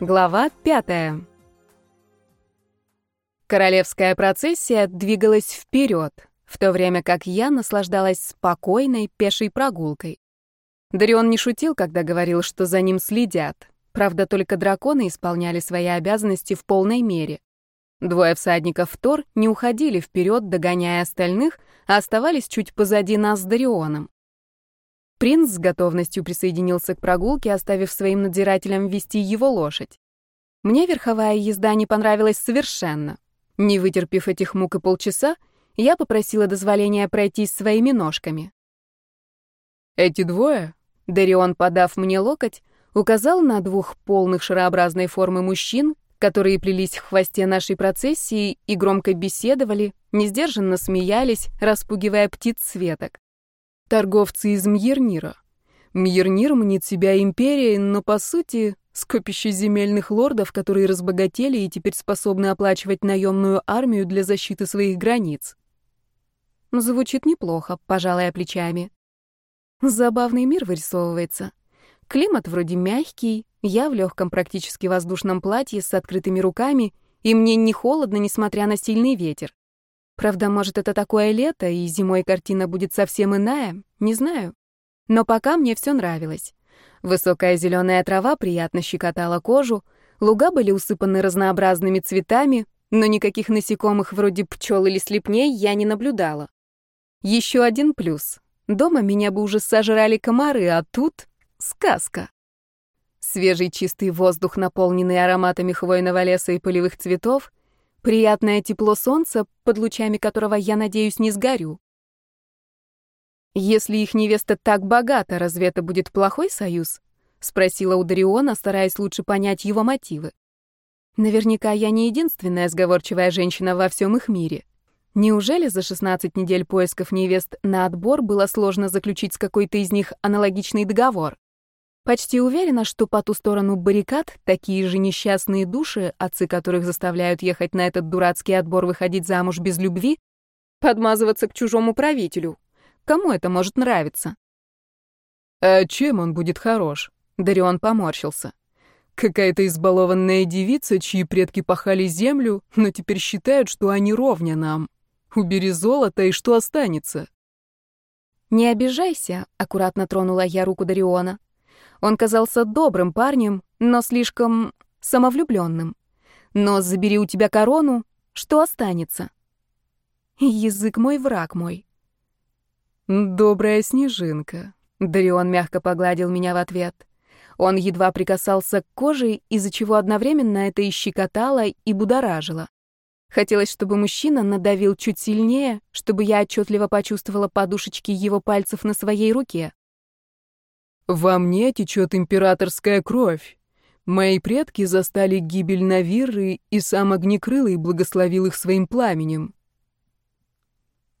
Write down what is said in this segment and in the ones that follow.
Глава пятая. Королевская процессия двигалась вперед, в то время как я наслаждалась спокойной пешей прогулкой. Дарион не шутил, когда говорил, что за ним следят. Правда, только драконы исполняли свои обязанности в полной мере. Двое всадников Тор не уходили вперед, догоняя остальных, а оставались чуть позади нас с Дарионом. Принц с готовностью присоединился к прогулке, оставив своим надзирателям вести его лошадь. Мне верховая езда не понравилась совершенно. Не вытерпев этих мук и полчаса, я попросила дозволения пройтись своими ножками. «Эти двое?» Дарион, подав мне локоть, указал на двух полных шарообразной формы мужчин, которые плелись в хвосте нашей процессии и громко беседовали, несдержанно смеялись, распугивая птиц светок. Торговцы из Мьернира. Мьернир мнит себя империей, но, по сути, скопище земельных лордов, которые разбогатели и теперь способны оплачивать наемную армию для защиты своих границ. Звучит неплохо, пожалуй, плечами. Забавный мир вырисовывается. Климат вроде мягкий, я в легком практически воздушном платье с открытыми руками, и мне не холодно, несмотря на сильный ветер. Правда, может, это такое лето, и зимой картина будет совсем иная, не знаю. Но пока мне все нравилось. Высокая зеленая трава приятно щекотала кожу, луга были усыпаны разнообразными цветами, но никаких насекомых вроде пчел или слепней я не наблюдала. Еще один плюс. Дома меня бы уже сожрали комары, а тут сказка. Свежий чистый воздух, наполненный ароматами хвойного леса и полевых цветов, Приятное тепло солнца, под лучами которого я, надеюсь, не сгорю. Если их невеста так богата, разве это будет плохой союз? Спросила у Дариона, стараясь лучше понять его мотивы. Наверняка я не единственная сговорчивая женщина во всем их мире. Неужели за 16 недель поисков невест на отбор было сложно заключить с какой-то из них аналогичный договор? Почти уверена, что по ту сторону баррикад такие же несчастные души, отцы которых заставляют ехать на этот дурацкий отбор выходить замуж без любви, подмазываться к чужому правителю. Кому это может нравиться? А чем он будет хорош? Дарион поморщился. Какая-то избалованная девица, чьи предки пахали землю, но теперь считают, что они ровня нам. Убери золото, и что останется? Не обижайся, аккуратно тронула я руку Дариона. Он казался добрым парнем, но слишком самовлюбленным. Но забери у тебя корону, что останется? Язык мой, враг мой. Добрая снежинка. Дарион мягко погладил меня в ответ. Он едва прикасался к коже, из-за чего одновременно это и щекотало, и будоражило. Хотелось, чтобы мужчина надавил чуть сильнее, чтобы я отчетливо почувствовала подушечки его пальцев на своей руке. Во мне течет императорская кровь. Мои предки застали гибель Навиры, и сам Огнекрылый благословил их своим пламенем.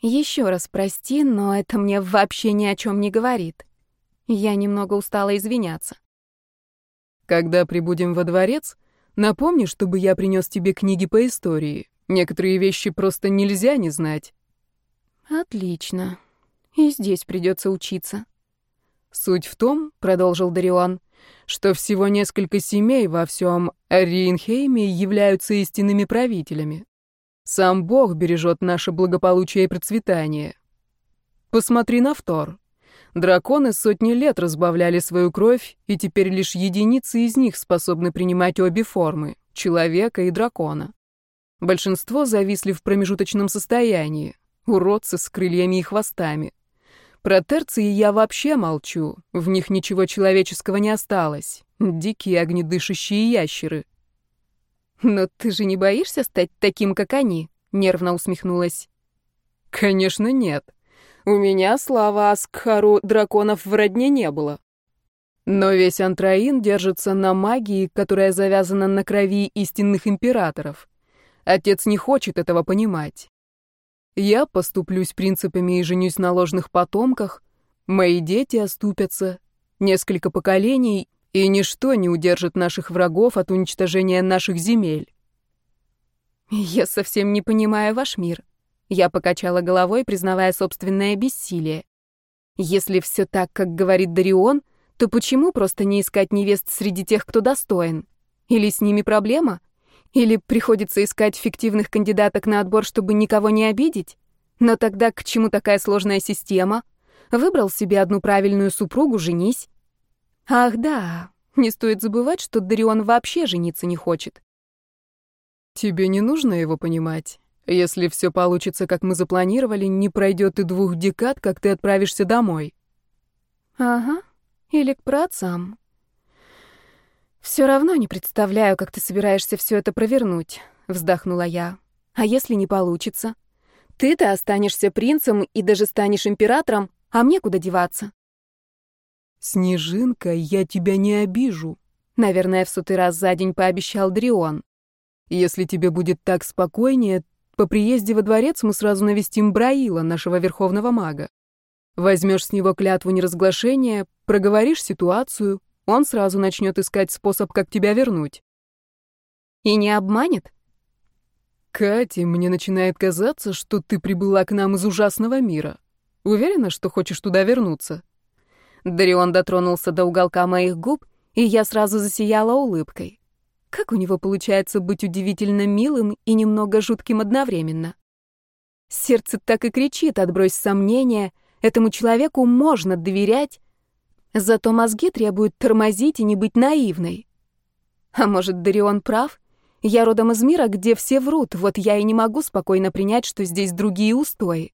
Еще раз прости, но это мне вообще ни о чем не говорит. Я немного устала извиняться. Когда прибудем во дворец, напомни, чтобы я принес тебе книги по истории. Некоторые вещи просто нельзя не знать. Отлично. И здесь придется учиться. Суть в том, продолжил Дарион, что всего несколько семей во всем Рейнхейме являются истинными правителями. Сам Бог бережет наше благополучие и процветание. Посмотри на Втор. Драконы сотни лет разбавляли свою кровь, и теперь лишь единицы из них способны принимать обе формы — человека и дракона. Большинство зависли в промежуточном состоянии, уродцы с крыльями и хвостами. Про терции я вообще молчу. В них ничего человеческого не осталось. Дикие огнедышащие ящеры. «Но ты же не боишься стать таким, как они?» — нервно усмехнулась. «Конечно нет. У меня, слава Аскхару, драконов в родне не было. Но весь Антраин держится на магии, которая завязана на крови истинных императоров. Отец не хочет этого понимать. Я поступлюсь принципами и женюсь на ложных потомках, мои дети оступятся, несколько поколений, и ничто не удержит наших врагов от уничтожения наших земель. Я совсем не понимаю ваш мир. Я покачала головой, признавая собственное бессилие. Если все так, как говорит Дарион, то почему просто не искать невест среди тех, кто достоин? Или с ними проблема? Или приходится искать фиктивных кандидаток на отбор, чтобы никого не обидеть? Но тогда к чему такая сложная система? Выбрал себе одну правильную супругу, женись. Ах да, не стоит забывать, что Дарион вообще жениться не хочет. Тебе не нужно его понимать. Если все получится, как мы запланировали, не пройдет и двух декад, как ты отправишься домой. Ага, или к праотцам. Все равно не представляю, как ты собираешься все это провернуть, вздохнула я. А если не получится? Ты-то останешься принцем и даже станешь императором, а мне куда деваться? Снежинка, я тебя не обижу, наверное, в сотый раз за день пообещал Дрион. Если тебе будет так спокойнее, по приезде во дворец мы сразу навестим Браила, нашего верховного мага. Возьмешь с него клятву неразглашения, проговоришь ситуацию, он сразу начнет искать способ, как тебя вернуть. И не обманет? Катя, мне начинает казаться, что ты прибыла к нам из ужасного мира. Уверена, что хочешь туда вернуться? Дарион дотронулся до уголка моих губ, и я сразу засияла улыбкой. Как у него получается быть удивительно милым и немного жутким одновременно? Сердце так и кричит, отбрось сомнения, этому человеку можно доверять, Зато мозги требуют тормозить и не быть наивной. А может, Дарион прав? Я родом из мира, где все врут, вот я и не могу спокойно принять, что здесь другие устои.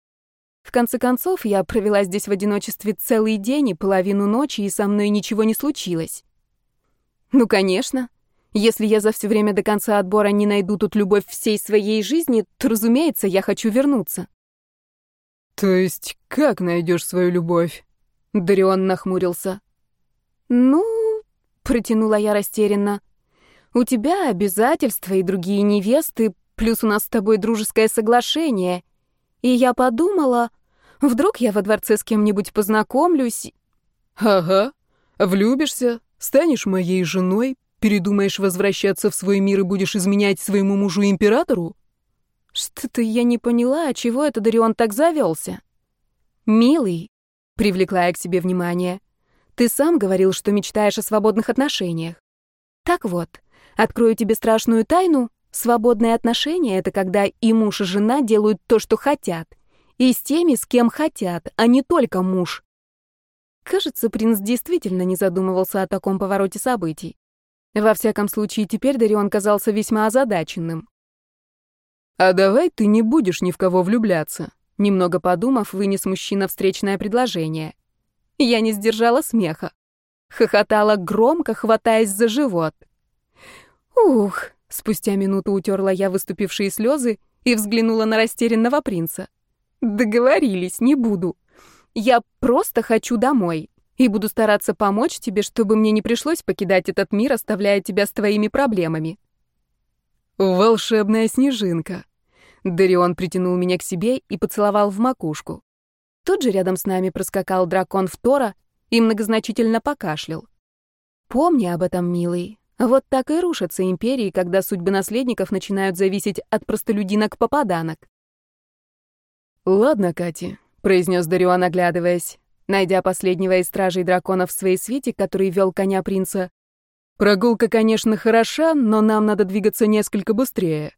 В конце концов, я провела здесь в одиночестве целый день и половину ночи, и со мной ничего не случилось. Ну, конечно. Если я за все время до конца отбора не найду тут любовь всей своей жизни, то, разумеется, я хочу вернуться. То есть как найдешь свою любовь? Дарион нахмурился. «Ну...» — протянула я растерянно. «У тебя обязательства и другие невесты, плюс у нас с тобой дружеское соглашение. И я подумала, вдруг я во дворце с кем-нибудь познакомлюсь...» «Ага. Влюбишься, станешь моей женой, передумаешь возвращаться в свой мир и будешь изменять своему мужу-императору?» «Что-то я не поняла, чего это Дарион так завелся?» «Милый, Привлекла я к себе внимание. Ты сам говорил, что мечтаешь о свободных отношениях. Так вот, открою тебе страшную тайну. Свободные отношения — это когда и муж, и жена делают то, что хотят. И с теми, с кем хотят, а не только муж. Кажется, принц действительно не задумывался о таком повороте событий. Во всяком случае, теперь Дарион казался весьма озадаченным. «А давай ты не будешь ни в кого влюбляться», Немного подумав, вынес мужчина встречное предложение. Я не сдержала смеха. Хохотала громко, хватаясь за живот. «Ух!» — спустя минуту утерла я выступившие слезы и взглянула на растерянного принца. «Договорились, не буду. Я просто хочу домой и буду стараться помочь тебе, чтобы мне не пришлось покидать этот мир, оставляя тебя с твоими проблемами». «Волшебная снежинка», Дарион притянул меня к себе и поцеловал в макушку. Тут же рядом с нами проскакал дракон Втора и многозначительно покашлял. «Помни об этом, милый. Вот так и рушатся империи, когда судьбы наследников начинают зависеть от простолюдинок-попаданок». «Ладно, Кати», — произнес Дарион, оглядываясь, найдя последнего из стражей драконов в своей свите, который вел коня принца. «Прогулка, конечно, хороша, но нам надо двигаться несколько быстрее».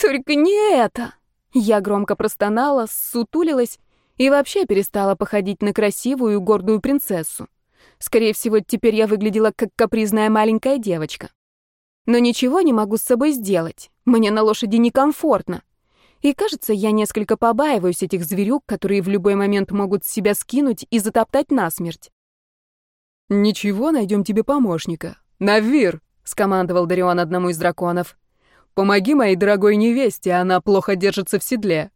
«Только не это!» Я громко простонала, сутулилась и вообще перестала походить на красивую гордую принцессу. Скорее всего, теперь я выглядела как капризная маленькая девочка. Но ничего не могу с собой сделать. Мне на лошади некомфортно. И кажется, я несколько побаиваюсь этих зверюк, которые в любой момент могут себя скинуть и затоптать насмерть. «Ничего, найдем тебе помощника. Навир!» — скомандовал Дарион одному из драконов. Помоги моей дорогой невесте, она плохо держится в седле».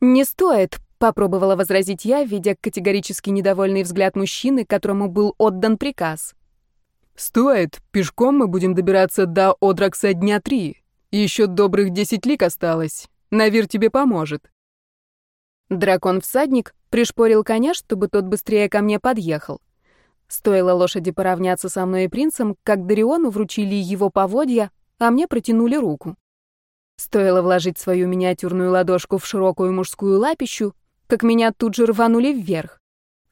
«Не стоит», — попробовала возразить я, видя категорически недовольный взгляд мужчины, которому был отдан приказ. «Стоит. Пешком мы будем добираться до Одракса дня три. Еще добрых десять лик осталось. Навир тебе поможет». Дракон-всадник пришпорил коня, чтобы тот быстрее ко мне подъехал. Стоило лошади поравняться со мной и принцем, как Дариону вручили его поводья, а мне протянули руку. Стоило вложить свою миниатюрную ладошку в широкую мужскую лапищу, как меня тут же рванули вверх.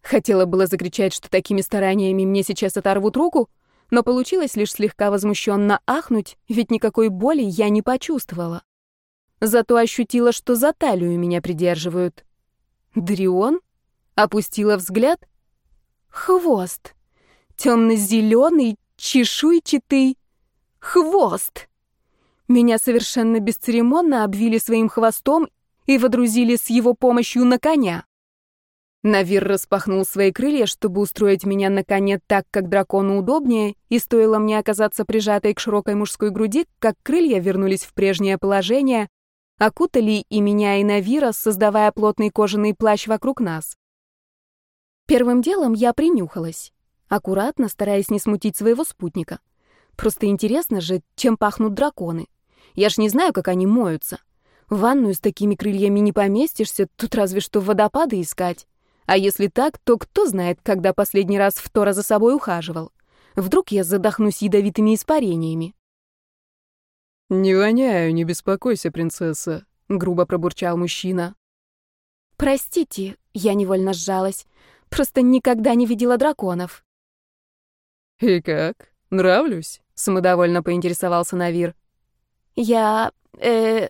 Хотела было закричать, что такими стараниями мне сейчас оторвут руку, но получилось лишь слегка возмущенно ахнуть, ведь никакой боли я не почувствовала. Зато ощутила, что за талию меня придерживают. Дрион? Опустила взгляд. Хвост. Темно-зеленый, чешуйчатый. Хвост. Меня совершенно бесцеремонно обвили своим хвостом и водрузили с его помощью на коня. Навир распахнул свои крылья, чтобы устроить меня на коне так, как дракону удобнее, и стоило мне оказаться прижатой к широкой мужской груди, как крылья вернулись в прежнее положение, окутали и меня, и Навира, создавая плотный кожаный плащ вокруг нас. Первым делом я принюхалась, аккуратно, стараясь не смутить своего спутника. Просто интересно же, чем пахнут драконы. Я ж не знаю, как они моются. В ванную с такими крыльями не поместишься, тут разве что водопады искать. А если так, то кто знает, когда последний раз в Тора за собой ухаживал. Вдруг я задохнусь ядовитыми испарениями. «Не воняю, не беспокойся, принцесса», — грубо пробурчал мужчина. «Простите», — я невольно сжалась. «Просто никогда не видела драконов». «И как? Нравлюсь?» — самодовольно поинтересовался Навир. «Я... э...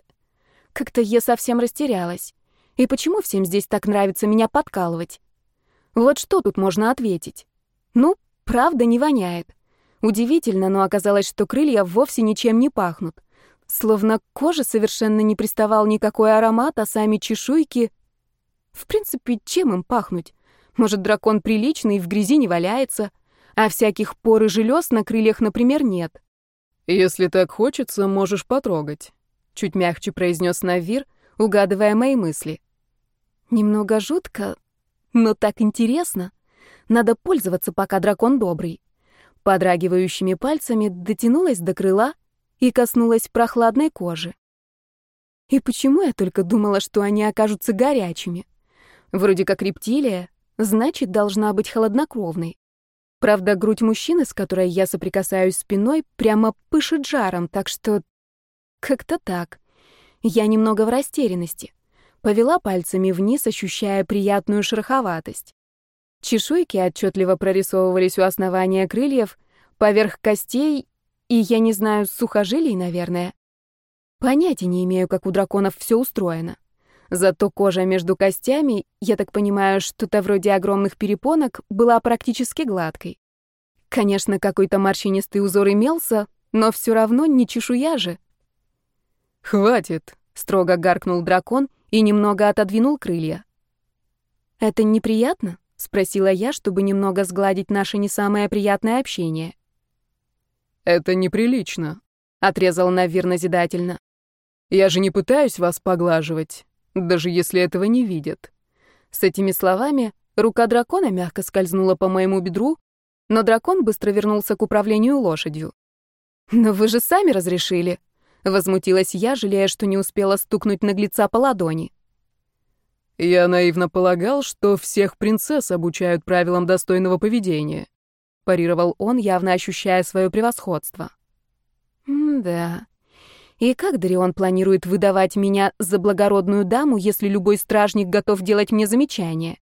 Как-то я совсем растерялась. И почему всем здесь так нравится меня подкалывать? Вот что тут можно ответить? Ну, правда не воняет. Удивительно, но оказалось, что крылья вовсе ничем не пахнут. Словно к коже совершенно не приставал никакой аромат, а сами чешуйки... В принципе, чем им пахнуть? Может, дракон приличный и в грязи не валяется, а всяких пор и желез на крыльях, например, нет. «Если так хочется, можешь потрогать», — чуть мягче произнес Навир, угадывая мои мысли. Немного жутко, но так интересно. Надо пользоваться, пока дракон добрый. Подрагивающими пальцами дотянулась до крыла и коснулась прохладной кожи. И почему я только думала, что они окажутся горячими? Вроде как рептилия, значит, должна быть холоднокровной. Правда, грудь мужчины, с которой я соприкасаюсь спиной, прямо пышет жаром, так что... Как-то так. Я немного в растерянности. Повела пальцами вниз, ощущая приятную шероховатость. Чешуйки отчетливо прорисовывались у основания крыльев, поверх костей и, я не знаю, сухожилий, наверное. Понятия не имею, как у драконов все устроено. Зато кожа между костями, я так понимаю, что-то вроде огромных перепонок, была практически гладкой. Конечно, какой-то морщинистый узор имелся, но все равно не чешуя же. «Хватит!» — строго гаркнул дракон — и немного отодвинул крылья. «Это неприятно?» — спросила я, чтобы немного сгладить наше не самое приятное общение. «Это неприлично», — отрезал Навир назидательно. «Я же не пытаюсь вас поглаживать, даже если этого не видят». С этими словами рука дракона мягко скользнула по моему бедру, но дракон быстро вернулся к управлению лошадью. «Но вы же сами разрешили», Возмутилась я, жалея, что не успела стукнуть наглеца по ладони. Я наивно полагал, что всех принцесс обучают правилам достойного поведения, парировал он, явно ощущая свое превосходство. да. И как Дарион планирует выдавать меня за благородную даму, если любой стражник готов делать мне замечания?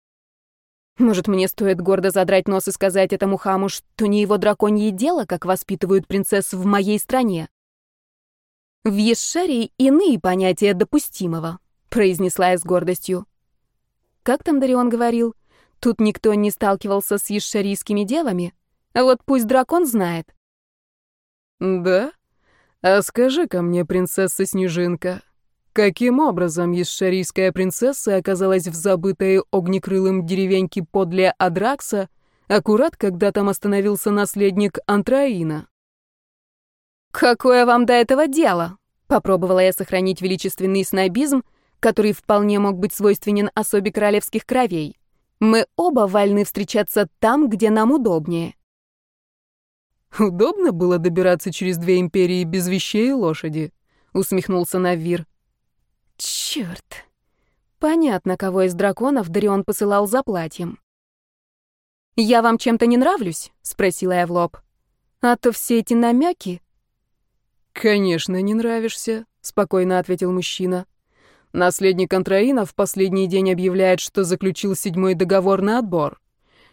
Может, мне стоит гордо задрать нос и сказать этому хаму, что не его драконье дело, как воспитывают принцесс в моей стране? В Ешшаре иные понятия допустимого, произнесла я с гордостью. Как там Дарион говорил? Тут никто не сталкивался с ешшарийскими девами, а вот пусть дракон знает. Да? А скажи-ка мне, принцесса Снежинка, каким образом ешшарийская принцесса оказалась в забытой огнекрылым деревеньке подле Адракса, аккурат когда там остановился наследник Антраина? «Какое вам до этого дело?» Попробовала я сохранить величественный снобизм, который вполне мог быть свойственен особе королевских кровей. Мы оба вольны встречаться там, где нам удобнее. «Удобно было добираться через две империи без вещей и лошади», — усмехнулся Навир. «Чёрт! Понятно, кого из драконов Дарион посылал за платьем». «Я вам чем-то не нравлюсь?» — спросила я в лоб. «А то все эти намеки «Конечно, не нравишься», — спокойно ответил мужчина. «Наследник Антраина в последний день объявляет, что заключил седьмой договор на отбор.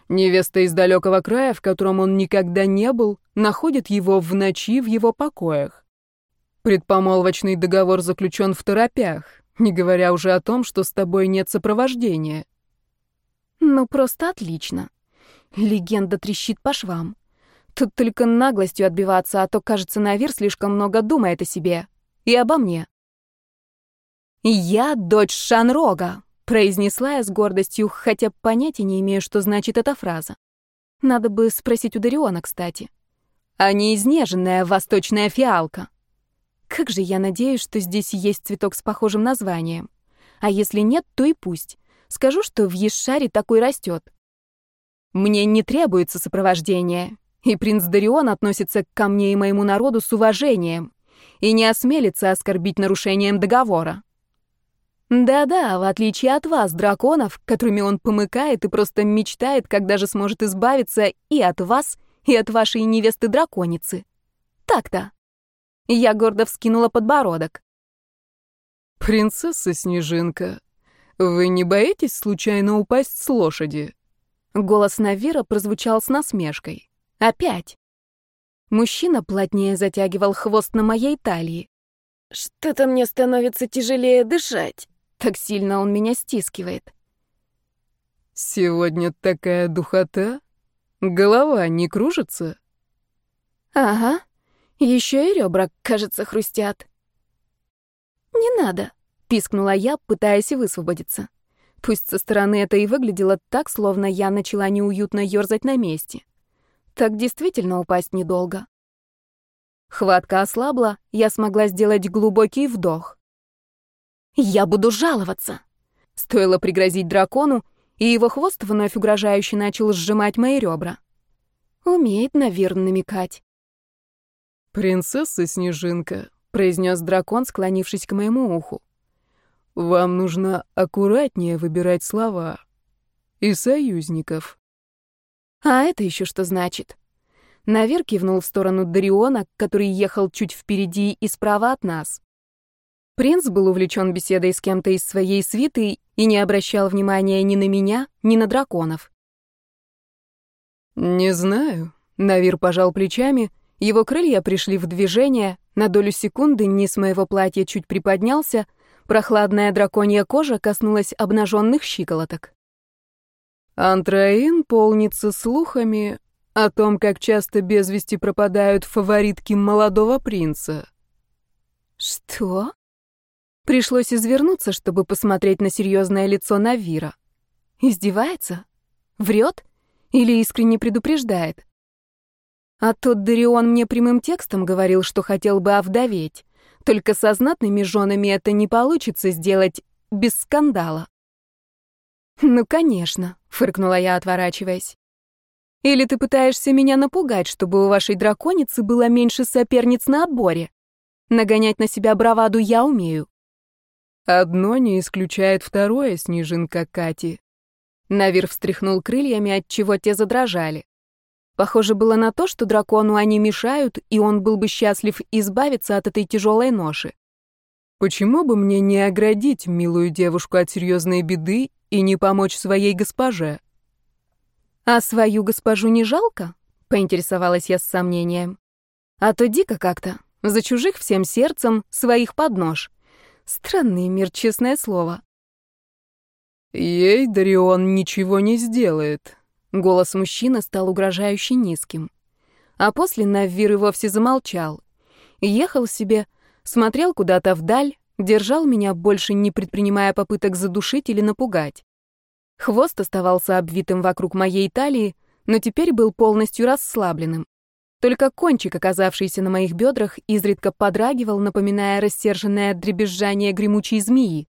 Невеста из далекого края, в котором он никогда не был, находит его в ночи в его покоях. Предпомолвочный договор заключен в торопях, не говоря уже о том, что с тобой нет сопровождения. Ну, просто отлично. Легенда трещит по швам. Тут только наглостью отбиваться, а то, кажется, Навир слишком много думает о себе. И обо мне. «Я дочь Шанрога», — произнесла я с гордостью, хотя понятия не имею, что значит эта фраза. Надо бы спросить у Дариона, кстати. А не изнеженная восточная фиалка. Как же я надеюсь, что здесь есть цветок с похожим названием. А если нет, то и пусть. Скажу, что в Ешаре такой растет. Мне не требуется сопровождение, и принц Дарион относится ко мне и моему народу с уважением и не осмелится оскорбить нарушением договора. Да-да, в отличие от вас, драконов, которыми он помыкает и просто мечтает, когда же сможет избавиться и от вас, и от вашей невесты-драконицы. Так-то. Я гордо вскинула подбородок. «Принцесса Снежинка, вы не боитесь случайно упасть с лошади?» Голос Навира прозвучал с насмешкой. Опять. Мужчина плотнее затягивал хвост на моей талии. Что-то мне становится тяжелее дышать. Так сильно он меня стискивает. Сегодня такая духота. Голова не кружится? Ага. Еще и ребра, кажется, хрустят. Не надо, пискнула я, пытаясь высвободиться. Пусть со стороны это и выглядело так, словно я начала неуютно ёрзать на месте. Так действительно упасть недолго. Хватка ослабла, я смогла сделать глубокий вдох. Я буду жаловаться. Стоило пригрозить дракону, и его хвост вновь угрожающе начал сжимать мои ребра. Умеет, наверное, намекать. «Принцесса Снежинка», — произнес дракон, склонившись к моему уху. «Вам нужно аккуратнее выбирать слова. И союзников». «А это еще что значит?» Навер кивнул в сторону Дариона, который ехал чуть впереди и справа от нас. Принц был увлечен беседой с кем-то из своей свиты и не обращал внимания ни на меня, ни на драконов. «Не знаю», — Навир пожал плечами, его крылья пришли в движение, на долю секунды низ моего платья чуть приподнялся, прохладная драконья кожа коснулась обнаженных щиколоток. Антраин полнится слухами о том, как часто без вести пропадают фаворитки молодого принца. «Что?» Пришлось извернуться, чтобы посмотреть на серьезное лицо Навира. Издевается? Врет? Или искренне предупреждает? А тот Дарион мне прямым текстом говорил, что хотел бы овдоветь. Только со знатными женами это не получится сделать без скандала. «Ну, конечно», — фыркнула я, отворачиваясь. «Или ты пытаешься меня напугать, чтобы у вашей драконицы было меньше соперниц на отборе? Нагонять на себя браваду я умею. Одно не исключает второе, снежинка Кати. Навир встряхнул крыльями, от чего те задрожали. Похоже было на то, что дракону они мешают, и он был бы счастлив избавиться от этой тяжелой ноши. Почему бы мне не оградить милую девушку от серьезной беды и не помочь своей госпоже? А свою госпожу не жалко? Поинтересовалась я с сомнением. А то дико как-то. За чужих всем сердцем, своих под нож. Странный мир, честное слово. Ей Дарион ничего не сделает. Голос мужчины стал угрожающе низким. А после Наввир и вовсе замолчал. Ехал себе, смотрел куда-то вдаль, держал меня, больше не предпринимая попыток задушить или напугать. Хвост оставался обвитым вокруг моей талии, но теперь был полностью расслабленным. Только кончик, оказавшийся на моих бедрах, изредка подрагивал, напоминая рассерженное дребезжание гремучей змеи.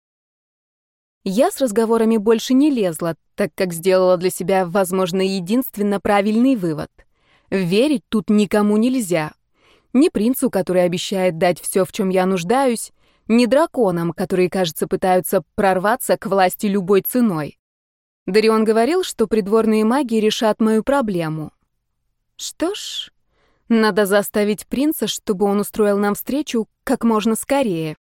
Я с разговорами больше не лезла, так как сделала для себя, возможно, единственно правильный вывод. Верить тут никому нельзя. Ни принцу, который обещает дать все, в чем я нуждаюсь, ни драконам, которые, кажется, пытаются прорваться к власти любой ценой. Дарион говорил, что придворные маги решат мою проблему. Что ж, надо заставить принца, чтобы он устроил нам встречу как можно скорее.